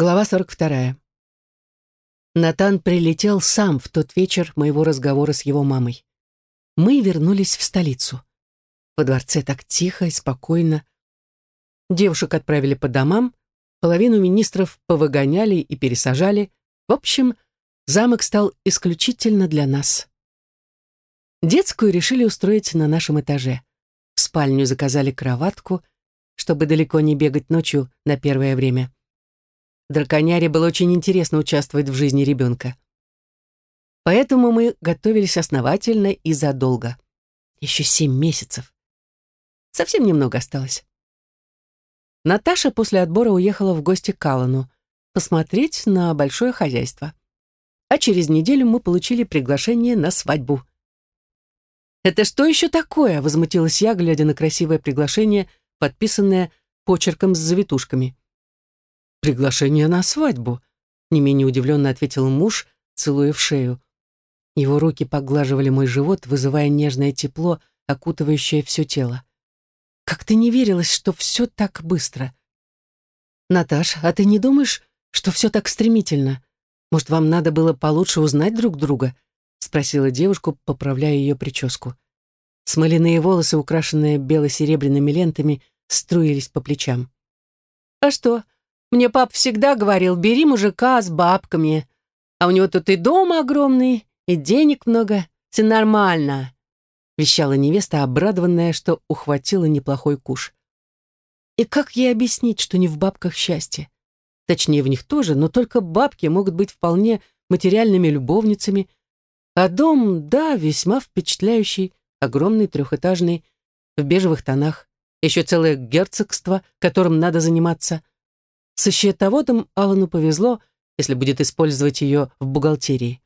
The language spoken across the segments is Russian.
Глава 42. Натан прилетел сам в тот вечер моего разговора с его мамой. Мы вернулись в столицу. Во дворце так тихо и спокойно. Девушек отправили по домам, половину министров повыгоняли и пересажали. В общем, замок стал исключительно для нас. Детскую решили устроить на нашем этаже. В спальню заказали кроватку, чтобы далеко не бегать ночью на первое время. Драконяре было очень интересно участвовать в жизни ребенка. Поэтому мы готовились основательно и задолго. Еще семь месяцев. Совсем немного осталось. Наташа после отбора уехала в гости к Аллану посмотреть на большое хозяйство. А через неделю мы получили приглашение на свадьбу. «Это что еще такое?» — возмутилась я, глядя на красивое приглашение, подписанное почерком с завитушками. «Приглашение на свадьбу», — не менее удивленно ответил муж, целуя в шею. Его руки поглаживали мой живот, вызывая нежное тепло, окутывающее все тело. Как-то не верилось, что все так быстро. «Наташ, а ты не думаешь, что все так стремительно? Может, вам надо было получше узнать друг друга?» — спросила девушку, поправляя ее прическу. Смоляные волосы, украшенные бело-серебряными лентами, струились по плечам. «А что, мне пап всегда говорил, бери мужика с бабками. А у него тут и дом огромный, и денег много. Все нормально», — вещала невеста, обрадованная, что ухватила неплохой куш. И как ей объяснить, что не в бабках счастье? Точнее, в них тоже, но только бабки могут быть вполне материальными любовницами. А дом, да, весьма впечатляющий, огромный, трехэтажный, в бежевых тонах. Еще целое герцогство, которым надо заниматься. Со счетоводом Алану повезло, если будет использовать ее в бухгалтерии.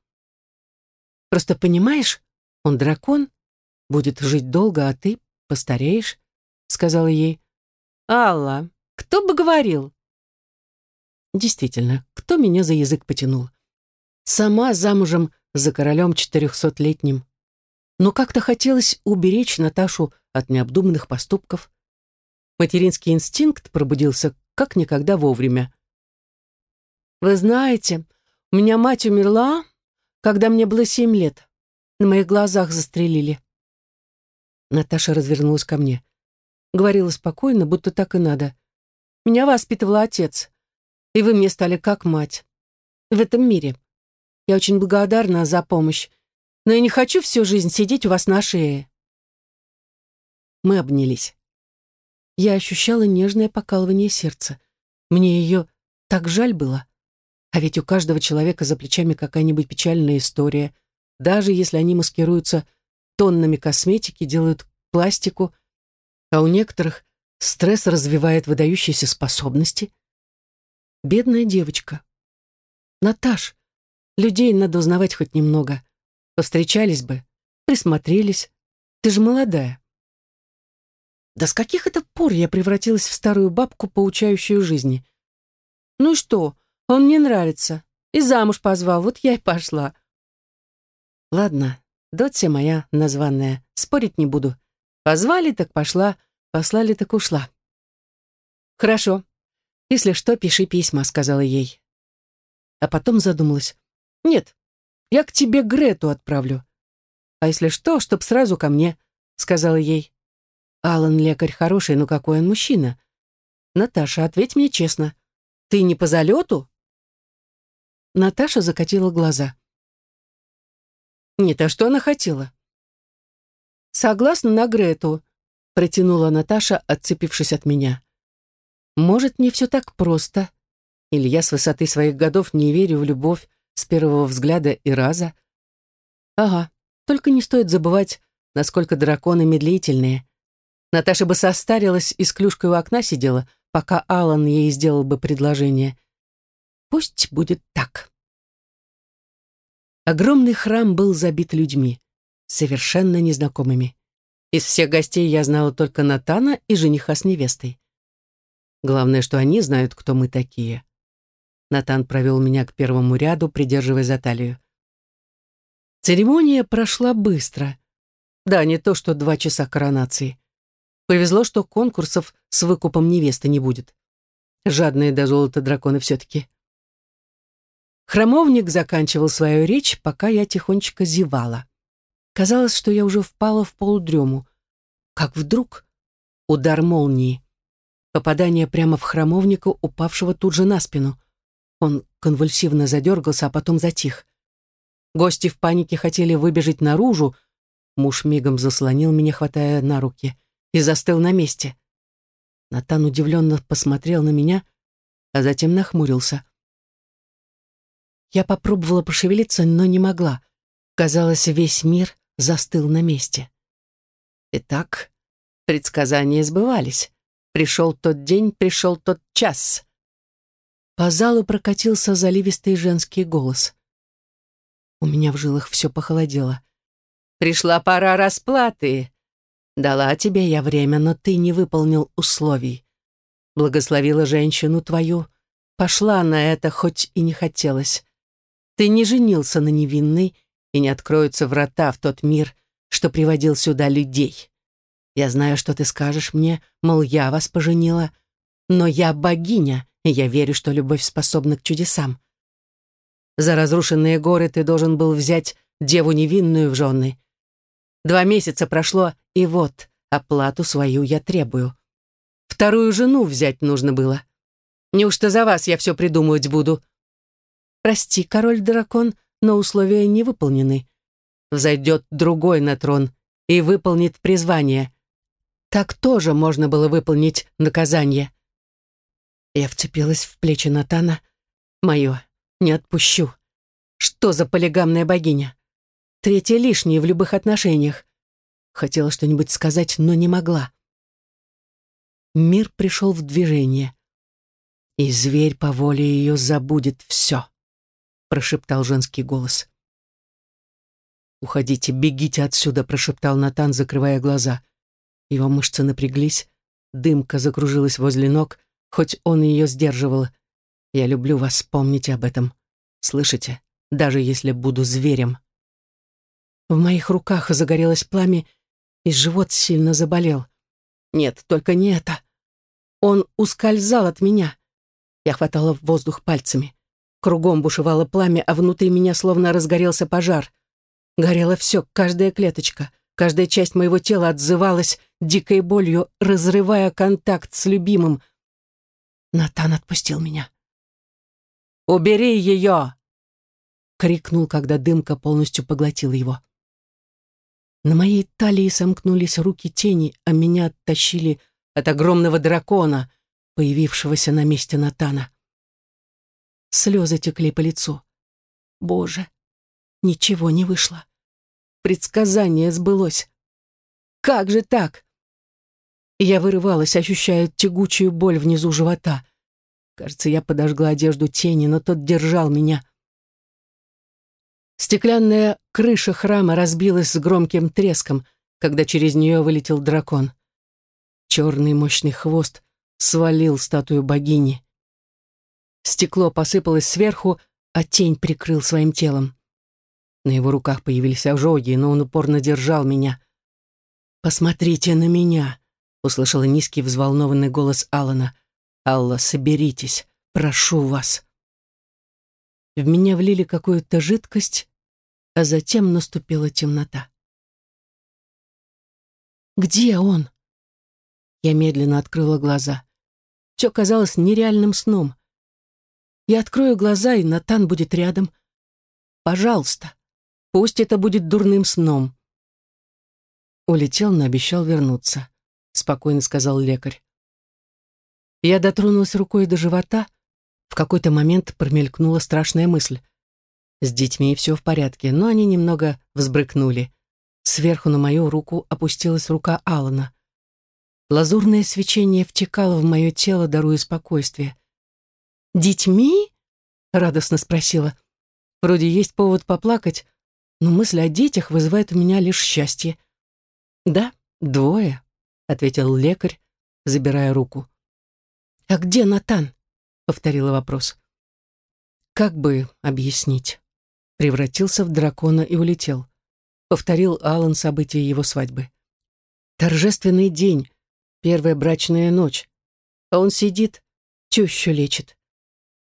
Просто понимаешь, он дракон, будет жить долго, а ты постареешь, сказала ей. Алла, кто бы говорил? Действительно, кто меня за язык потянул? Сама замужем за королем четырехсотлетним. Но как-то хотелось уберечь Наташу от необдуманных поступков. Материнский инстинкт пробудился как никогда вовремя. «Вы знаете, у меня мать умерла, когда мне было семь лет. На моих глазах застрелили». Наташа развернулась ко мне. Говорила спокойно, будто так и надо. «Меня воспитывал отец, и вы мне стали как мать. В этом мире. Я очень благодарна за помощь, но я не хочу всю жизнь сидеть у вас на шее». Мы обнялись я ощущала нежное покалывание сердца. Мне ее так жаль было. А ведь у каждого человека за плечами какая-нибудь печальная история. Даже если они маскируются тоннами косметики, делают пластику, а у некоторых стресс развивает выдающиеся способности. Бедная девочка. Наташ, людей надо узнавать хоть немного. Повстречались бы, присмотрелись. Ты же молодая. Да с каких это пор я превратилась в старую бабку, поучающую жизни? Ну и что, он мне нравится. И замуж позвал, вот я и пошла. Ладно, дотся моя названная, спорить не буду. Позвали, так пошла, послали, так ушла. Хорошо. Если что, пиши письма, сказала ей. А потом задумалась. Нет, я к тебе Грету отправлю. А если что, чтоб сразу ко мне, сказала ей. Алан лекарь хороший, но какой он мужчина? Наташа, ответь мне честно. Ты не по залету? Наташа закатила глаза. Нет, а что она хотела? Согласна на Грету, протянула Наташа, отцепившись от меня. Может, не все так просто. Или я с высоты своих годов не верю в любовь с первого взгляда и раза. Ага, только не стоит забывать, насколько драконы медлительные. Наташа бы состарилась и с клюшкой у окна сидела, пока Алан ей сделал бы предложение. Пусть будет так. Огромный храм был забит людьми, совершенно незнакомыми. Из всех гостей я знала только Натана и жениха с невестой. Главное, что они знают, кто мы такие. Натан провел меня к первому ряду, придерживая за талию. Церемония прошла быстро. Да, не то, что два часа коронации. Повезло, что конкурсов с выкупом невесты не будет. Жадные до золота драконы все-таки. Храмовник заканчивал свою речь, пока я тихонечко зевала. Казалось, что я уже впала в полудрему. Как вдруг удар молнии. Попадание прямо в храмовника, упавшего тут же на спину. Он конвульсивно задергался, а потом затих. Гости в панике хотели выбежать наружу. Муж мигом заслонил меня, хватая на руки, и застыл на месте. Натан удивленно посмотрел на меня, а затем нахмурился. Я попробовала пошевелиться, но не могла. Казалось, весь мир застыл на месте. Итак, предсказания сбывались. Пришел тот день, пришел тот час. По залу прокатился заливистый женский голос. У меня в жилах все похолодело. «Пришла пора расплаты. Дала тебе я время, но ты не выполнил условий. Благословила женщину твою. Пошла на это, хоть и не хотелось. Ты не женился на невинной, и не откроются врата в тот мир, что приводил сюда людей. Я знаю, что ты скажешь мне, мол, я вас поженила, но я богиня, и я верю, что любовь способна к чудесам. За разрушенные горы ты должен был взять деву невинную в жены. Два месяца прошло, и вот, оплату свою я требую. Вторую жену взять нужно было. Неужто за вас я все придумывать буду? Прости, король-дракон, но условия не выполнены. Взойдет другой на трон и выполнит призвание. Так тоже можно было выполнить наказание. Я вцепилась в плечи Натана. Мое, не отпущу. Что за полигамная богиня? Третья лишняя в любых отношениях. Хотела что-нибудь сказать, но не могла. Мир пришел в движение. И зверь по воле ее забудет все, прошептал женский голос. «Уходите, бегите отсюда», — прошептал Натан, закрывая глаза. Его мышцы напряглись, дымка закружилась возле ног, хоть он ее сдерживал, я люблю вас, помните об этом. Слышите? Даже если буду зверем. В моих руках загорелось пламя, и живот сильно заболел. Нет, только не это. Он ускользал от меня. Я хватала воздух пальцами. Кругом бушевало пламя, а внутри меня словно разгорелся пожар. Горело все, каждая клеточка, каждая часть моего тела отзывалась дикой болью, разрывая контакт с любимым. Натан отпустил меня. «Убери ее!» — крикнул, когда дымка полностью поглотила его. На моей талии сомкнулись руки тени, а меня оттащили от огромного дракона, появившегося на месте Натана. Слезы текли по лицу. Боже, ничего не вышло. Предсказание сбылось. Как же так? Я вырывалась, ощущая тягучую боль внизу живота. Кажется, я подожгла одежду тени, но тот держал меня. Стеклянная крыша храма разбилась с громким треском, когда через нее вылетел дракон. Черный мощный хвост свалил статую богини. Стекло посыпалось сверху, а тень прикрыл своим телом. На его руках появились ожоги, но он упорно держал меня. «Посмотрите на меня!» — услышала низкий взволнованный голос Алана. Алла, соберитесь, прошу вас. В меня влили какую-то жидкость, а затем наступила темнота. Где он? Я медленно открыла глаза. Все казалось нереальным сном. Я открою глаза, и Натан будет рядом. Пожалуйста, пусть это будет дурным сном. Улетел, но обещал вернуться, спокойно сказал лекарь. Я дотронулась рукой до живота. В какой-то момент промелькнула страшная мысль. С детьми все в порядке, но они немного взбрыкнули. Сверху на мою руку опустилась рука Алана. Лазурное свечение втекало в мое тело, даруя спокойствие. «Детьми?» — радостно спросила. «Вроде есть повод поплакать, но мысль о детях вызывает у меня лишь счастье». «Да, двое», — ответил лекарь, забирая руку. «А где Натан?» — повторила вопрос. «Как бы объяснить?» Превратился в дракона и улетел. Повторил Алан события его свадьбы. Торжественный день, первая брачная ночь. А он сидит, тещу лечит.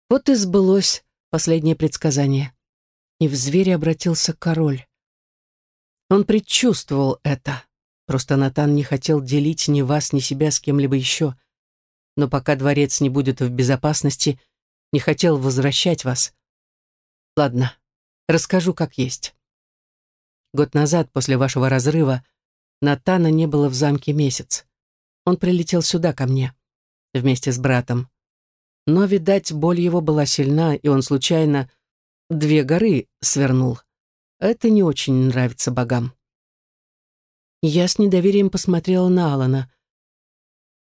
Вот и сбылось последнее предсказание. И в зверя обратился король. Он предчувствовал это. Просто Натан не хотел делить ни вас, ни себя с кем-либо еще. Но пока дворец не будет в безопасности, не хотел возвращать вас. Ладно, расскажу как есть. Год назад, после вашего разрыва, Натана не было в замке месяц. Он прилетел сюда, ко мне, вместе с братом. Но, видать, боль его была сильна, и он случайно две горы свернул. Это не очень нравится богам. Я с недоверием посмотрела на Алана.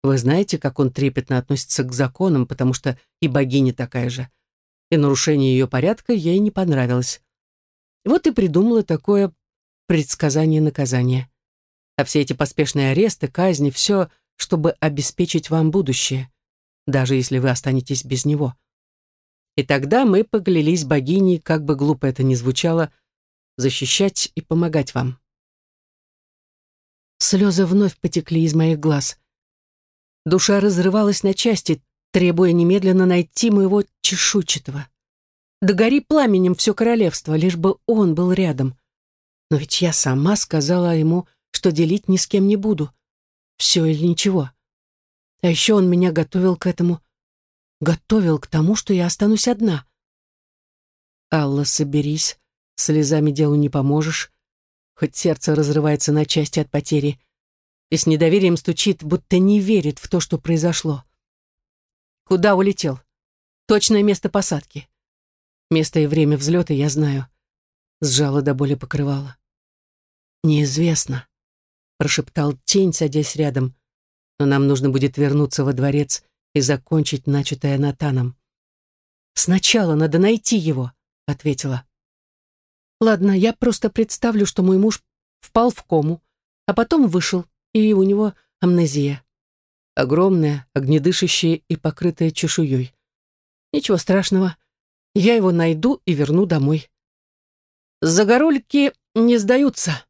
Вы знаете, как он трепетно относится к законам, потому что и богиня такая же. И нарушение ее порядка ей не понравилось. Вот и придумала такое предсказание наказания. А все эти поспешные аресты, казни, все, чтобы обеспечить вам будущее, даже если вы останетесь без него. И тогда мы поклялись богиней, как бы глупо это ни звучало, защищать и помогать вам. Слезы вновь потекли из моих глаз. Душа разрывалась на части, требуя немедленно найти моего чешуйчатого. Да гори пламенем все королевство, лишь бы он был рядом. Но ведь я сама сказала ему, что делить ни с кем не буду. Все или ничего. А еще он меня готовил к этому. Готовил к тому, что я останусь одна. Алла, соберись. Слезами делу не поможешь. Хоть сердце разрывается на части от потери. И с недоверием стучит, будто не верит в то, что произошло. Куда улетел? Точное место посадки. Место и время взлета я знаю. Сжала до боли покрывала. «Неизвестно», — прошептал тень, садясь рядом. «Но нам нужно будет вернуться во дворец и закончить начатое Натаном». «Сначала надо найти его», — ответила. «Ладно, я просто представлю, что мой муж впал в кому, а потом вышел, и у него амнезия. Огромная, огнедышащая и покрытая чешуей. Ничего страшного, я его найду и верну домой». «Загорульки не сдаются»,